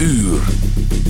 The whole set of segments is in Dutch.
uur.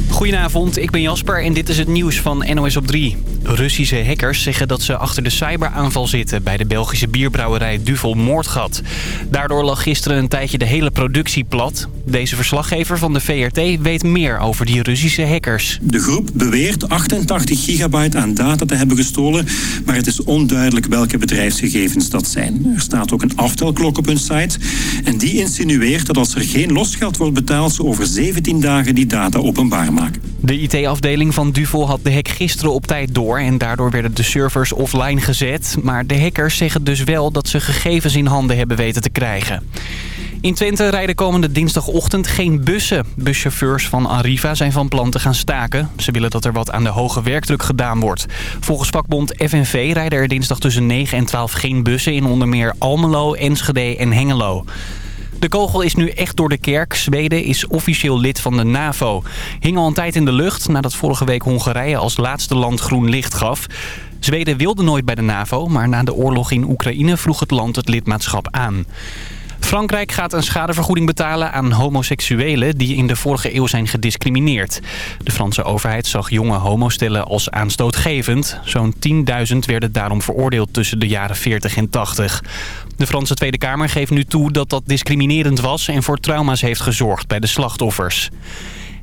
Goedenavond, ik ben Jasper en dit is het nieuws van NOS op 3. Russische hackers zeggen dat ze achter de cyberaanval zitten... bij de Belgische bierbrouwerij Duvel Moordgat. Daardoor lag gisteren een tijdje de hele productie plat. Deze verslaggever van de VRT weet meer over die Russische hackers. De groep beweert 88 gigabyte aan data te hebben gestolen... maar het is onduidelijk welke bedrijfsgegevens dat zijn. Er staat ook een aftelklok op hun site... en die insinueert dat als er geen losgeld wordt betaald... ze over 17 dagen die data openbaar maken. De IT-afdeling van Duvel had de hack gisteren op tijd door... en daardoor werden de servers offline gezet. Maar de hackers zeggen dus wel dat ze gegevens in handen hebben weten te krijgen. In Twente rijden komende dinsdagochtend geen bussen. Buschauffeurs van Arriva zijn van plan te gaan staken. Ze willen dat er wat aan de hoge werkdruk gedaan wordt. Volgens vakbond FNV rijden er dinsdag tussen 9 en 12 geen bussen... in onder meer Almelo, Enschede en Hengelo. De kogel is nu echt door de kerk. Zweden is officieel lid van de NAVO. Hing al een tijd in de lucht nadat vorige week Hongarije als laatste land groen licht gaf. Zweden wilde nooit bij de NAVO, maar na de oorlog in Oekraïne vroeg het land het lidmaatschap aan. Frankrijk gaat een schadevergoeding betalen aan homoseksuelen die in de vorige eeuw zijn gediscrimineerd. De Franse overheid zag jonge homostellen als aanstootgevend. Zo'n 10.000 werden daarom veroordeeld tussen de jaren 40 en 80. De Franse Tweede Kamer geeft nu toe dat dat discriminerend was en voor trauma's heeft gezorgd bij de slachtoffers.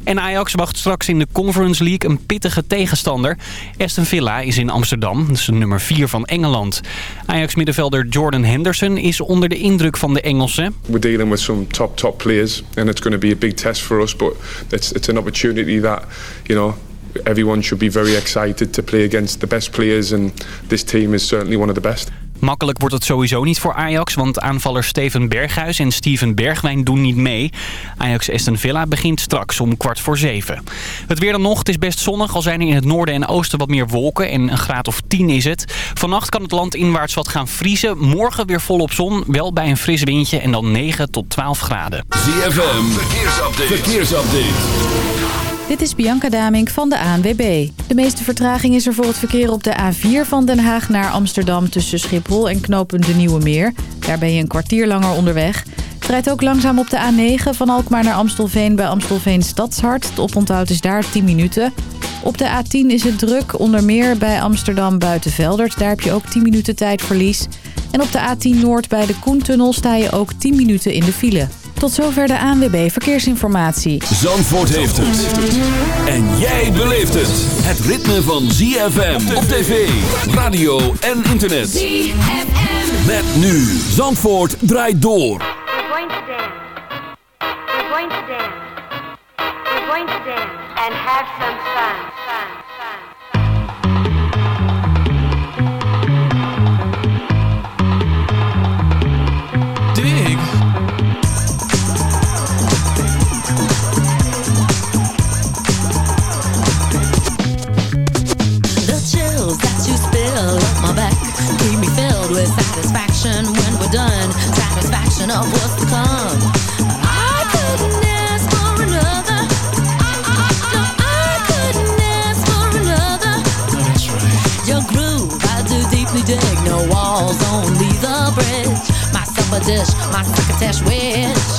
En Ajax wacht straks in de Conference League een pittige tegenstander. Aston Villa is in Amsterdam, dat is de nummer 4 van Engeland. Ajax-middenvelder Jordan Henderson is onder de indruk van de Engelsen. We're dealing with some top, top players and it's going to be a big test for us. But it's, it's an opportunity that, you know, everyone should be very excited to play against the best players. And this team is certainly one of the best. Makkelijk wordt het sowieso niet voor Ajax, want aanvallers Steven Berghuis en Steven Bergwijn doen niet mee. Ajax Aston Villa begint straks om kwart voor zeven. Het weer dan nog, het is best zonnig, al zijn er in het noorden en oosten wat meer wolken en een graad of 10 is het. Vannacht kan het land inwaarts wat gaan vriezen, morgen weer volop zon, wel bij een fris windje en dan 9 tot 12 graden. ZFM, verkeersupdate. verkeersupdate. Dit is Bianca Damink van de ANWB. De meeste vertraging is er voor het verkeer op de A4 van Den Haag naar Amsterdam... tussen Schiphol en knopen de Nieuwe Meer. Daar ben je een kwartier langer onderweg. Het rijdt ook langzaam op de A9 van Alkmaar naar Amstelveen bij Amstelveen Stadshart. Het oponthoud is daar 10 minuten. Op de A10 is het druk, onder meer bij Amsterdam Buitenveldert. Daar heb je ook 10 minuten tijdverlies. En op de A10 Noord bij de Koentunnel sta je ook 10 minuten in de file. Tot zover de ANWB Verkeersinformatie. Zandvoort heeft het. En jij beleeft het. Het ritme van ZFM op tv, radio en internet. ZFM. Met nu. Zandvoort draait door. We're going to dance. We're going to dance. We're going to dance and have some fun. Fun. Fun. Dig. The groove, I do deeply dig. No walls, only the bridge. My supper dish, my succotash wish.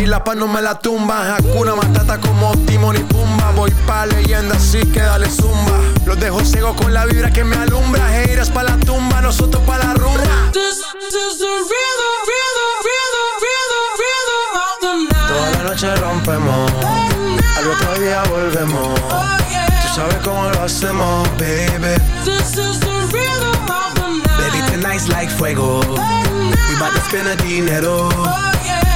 Y la paz no me la tumba. Hakuna Matata como Timon y Pumba. Voy pa' leyenda así que dale zumba. Los dejo ciego con la vibra que me alumbra. Heiras pa' la tumba, nosotros pa' la rumba. This is the rhythm, rhythm, rhythm, rhythm, rhythm of the night. Toda la noche rompemos, al otro día volvemos. Tú sabes cómo lo hacemos, baby. This is the rhythm of the night. Baby, tonight's like fuego. We bout to spend a dinero.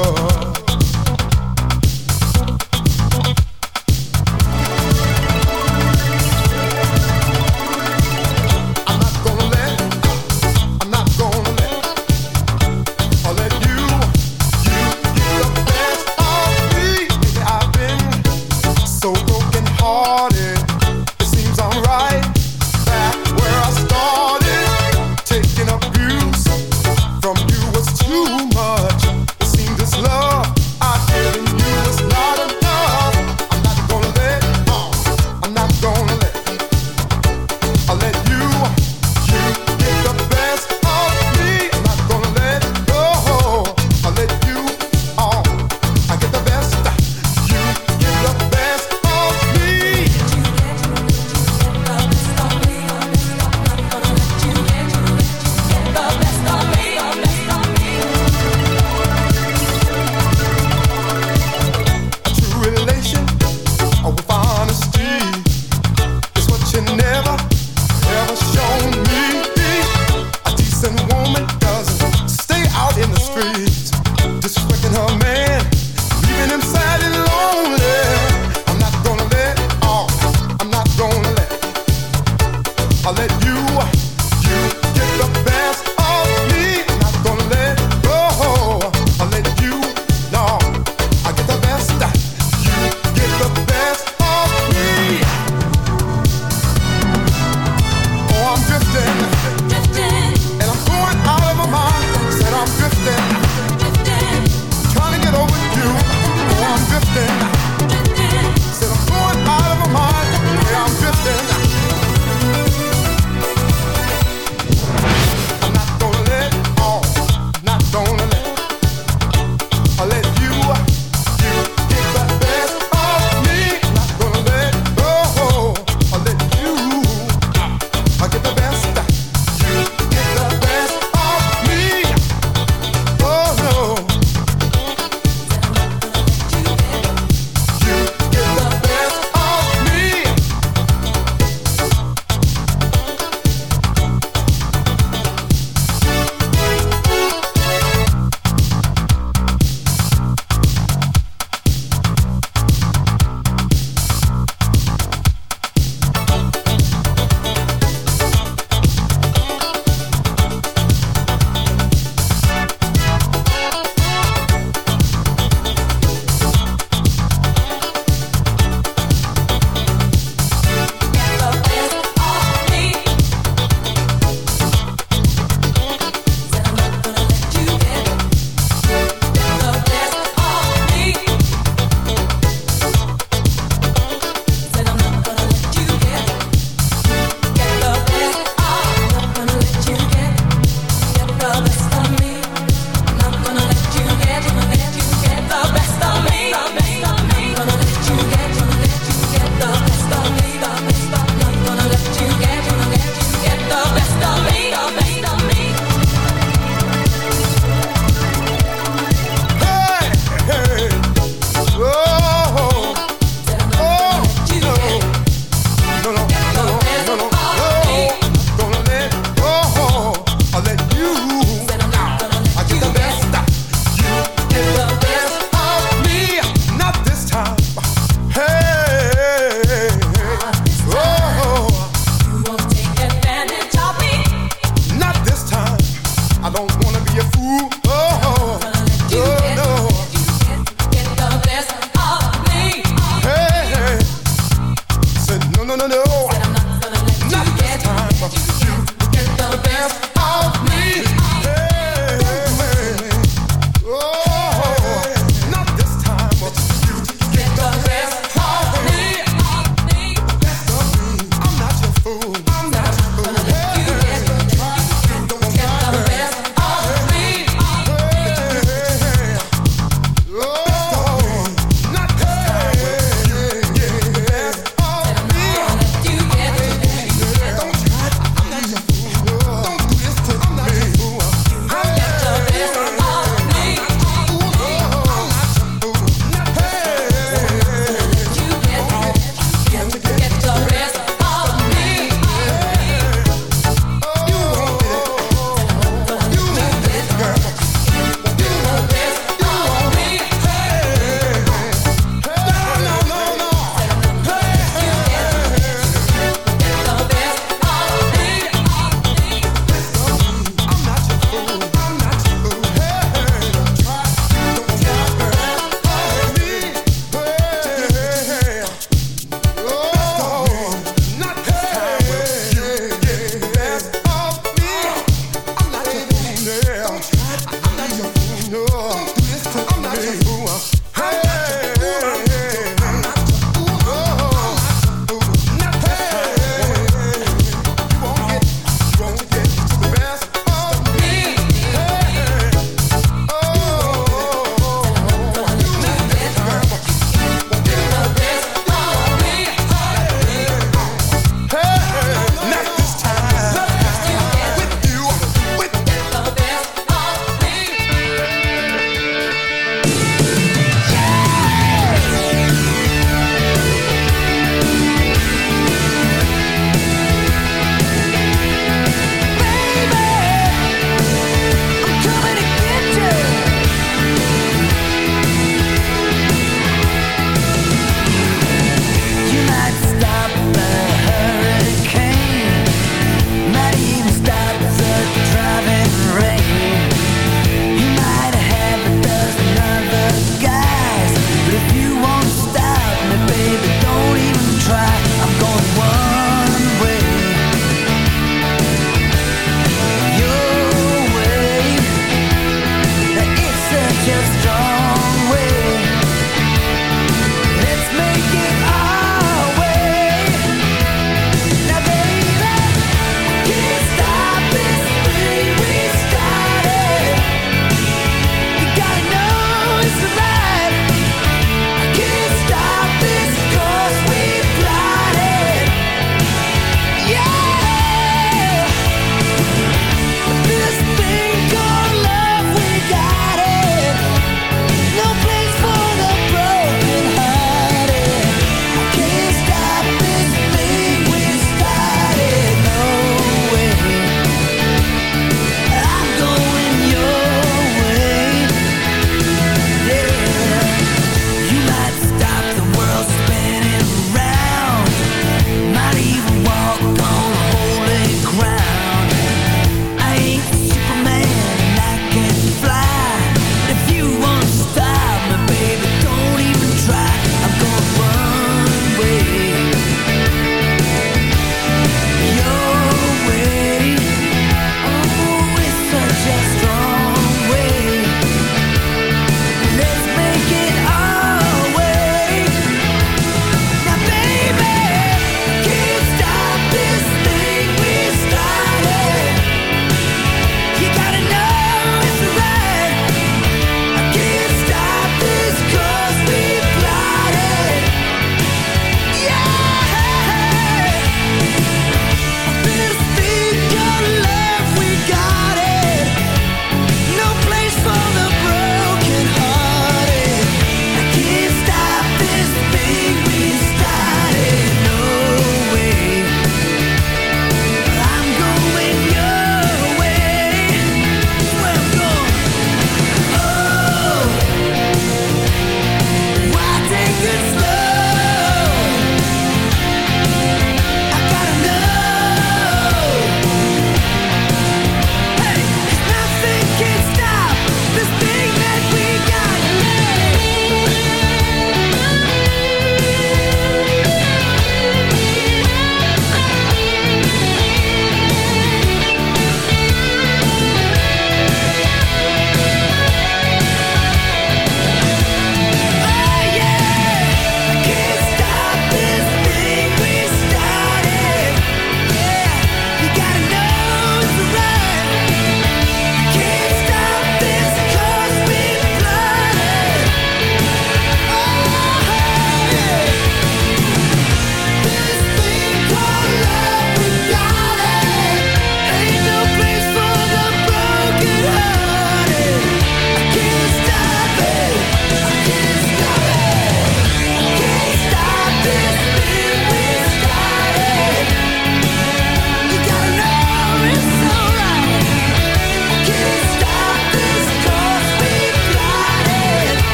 Oh.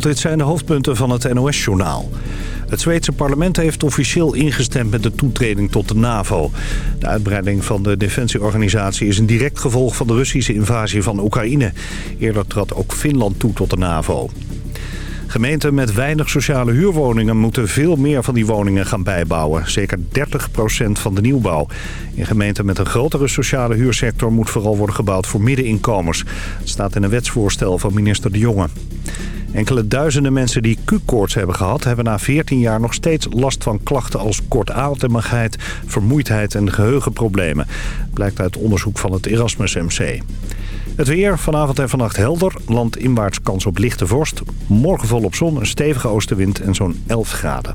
Dit zijn de hoofdpunten van het NOS-journaal. Het Zweedse parlement heeft officieel ingestemd met de toetreding tot de NAVO. De uitbreiding van de defensieorganisatie is een direct gevolg van de Russische invasie van Oekraïne. Eerder trad ook Finland toe tot de NAVO. Gemeenten met weinig sociale huurwoningen moeten veel meer van die woningen gaan bijbouwen. Zeker 30% van de nieuwbouw. In gemeenten met een grotere sociale huursector moet vooral worden gebouwd voor middeninkomens. Het staat in een wetsvoorstel van minister De Jonge. Enkele duizenden mensen die Q-koorts hebben gehad... hebben na 14 jaar nog steeds last van klachten als kortademigheid... vermoeidheid en geheugenproblemen. Blijkt uit onderzoek van het Erasmus MC. Het weer, vanavond en vannacht helder. Landinwaarts kans op lichte vorst. Morgen volop zon, een stevige oostenwind en zo'n 11 graden.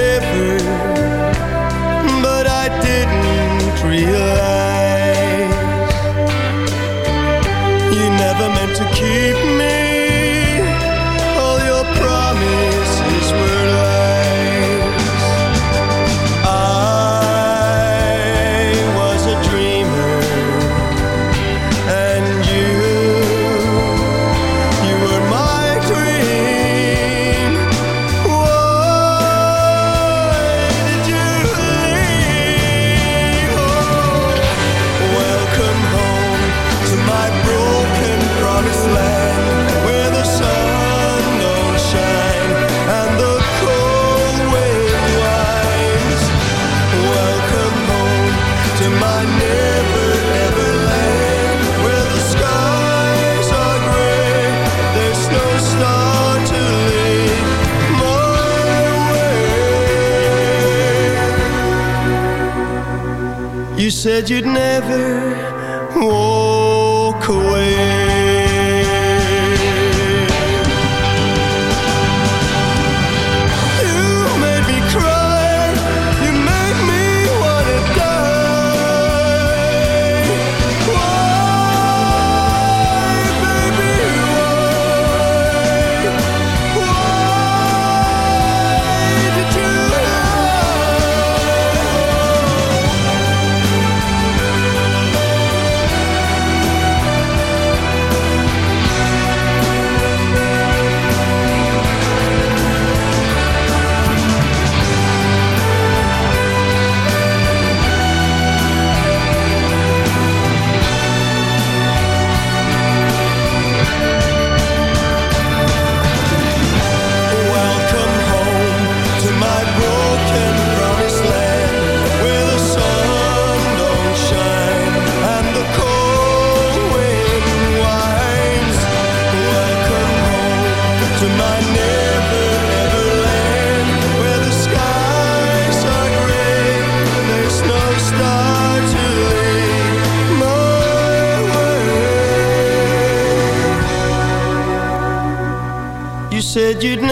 said you'd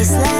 It's like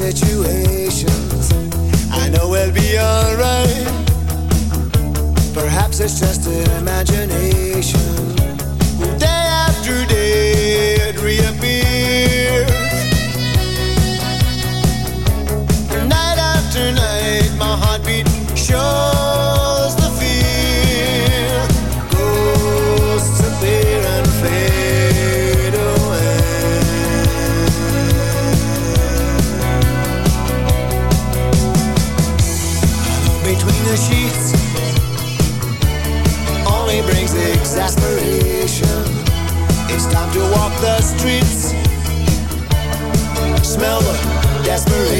situations. I know we'll be alright. Perhaps it's just an imagination. desperate